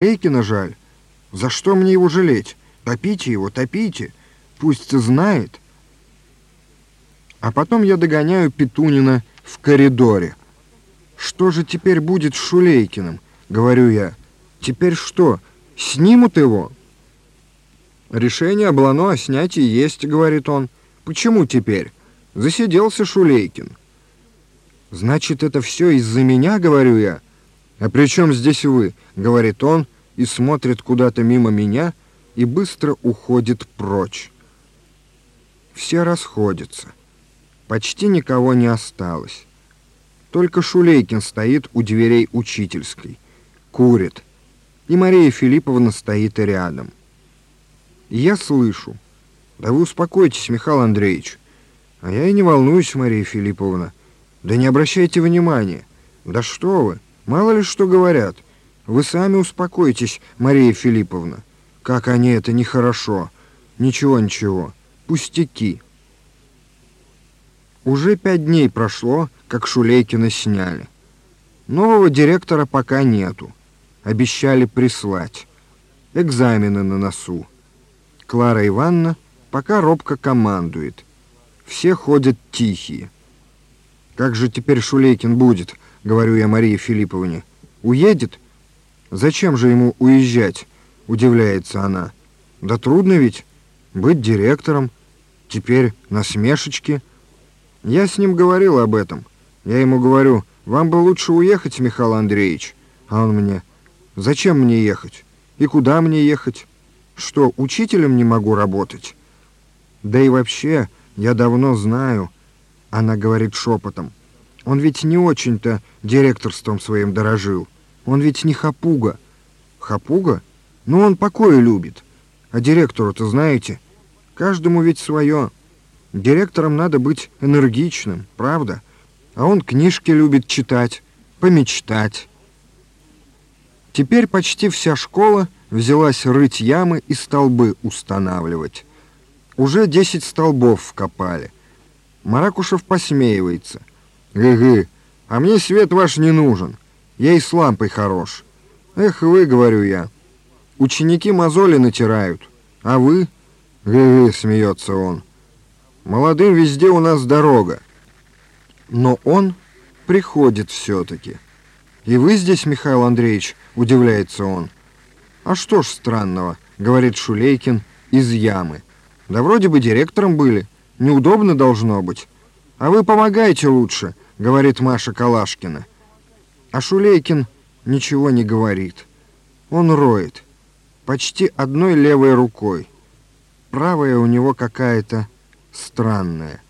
Шулейкина жаль. За что мне его жалеть? Топите его, топите. Пусть знает. А потом я догоняю Петунина в коридоре. Что же теперь будет с Шулейкиным? Говорю я. Теперь что, снимут его? Решение Блано о снятии есть, говорит он. Почему теперь? Засиделся Шулейкин. Значит, это все из-за меня, говорю я. А при чем здесь вы? Говорит он и смотрит куда-то мимо меня и быстро уходит прочь. Все расходятся. Почти никого не осталось. Только Шулейкин стоит у дверей учительской. Курит. И Мария Филипповна стоит рядом. И я слышу. Да вы успокойтесь, Михаил Андреевич. А я и не волнуюсь, Мария Филипповна. Да не обращайте внимания. Да что вы, мало ли что говорят. Вы сами успокойтесь, Мария Филипповна. Как они это нехорошо. Ничего, ничего. Пустяки. Уже пять дней прошло, как Шулейкина сняли. Нового директора пока нету. Обещали прислать. Экзамены на носу. Клара Ивановна пока робко командует. Все ходят тихие. «Как же теперь Шулейкин будет?» — говорю я Марии Филипповне. «Уедет? Зачем же ему уезжать?» — удивляется она. «Да трудно ведь быть директором. Теперь насмешечки». Я с ним говорил об этом. Я ему говорю, вам бы лучше уехать, Михаил Андреевич. А он мне, зачем мне ехать? И куда мне ехать? Что, учителем не могу работать? Да и вообще, я давно знаю, она говорит шепотом. Он ведь не очень-то директорством своим дорожил. Он ведь не хапуга. Хапуга? Ну, он покоя любит. А директору-то знаете, каждому ведь свое. Директором надо быть энергичным, правда? А он книжки любит читать, помечтать. Теперь почти вся школа взялась рыть ямы и столбы устанавливать. Уже десять столбов вкопали. Маракушев посмеивается. «Гы-гы, а мне свет ваш не нужен. Я и с лампой хорош. Эх вы, говорю я, ученики мозоли натирают, а вы...» «Гы-гы», смеется он. Молодым везде у нас дорога. Но он приходит все-таки. И вы здесь, Михаил Андреевич, удивляется он. А что ж странного, говорит Шулейкин из ямы. Да вроде бы директором были. Неудобно должно быть. А вы помогайте лучше, говорит Маша Калашкина. А Шулейкин ничего не говорит. Он роет. Почти одной левой рукой. Правая у него какая-то странное.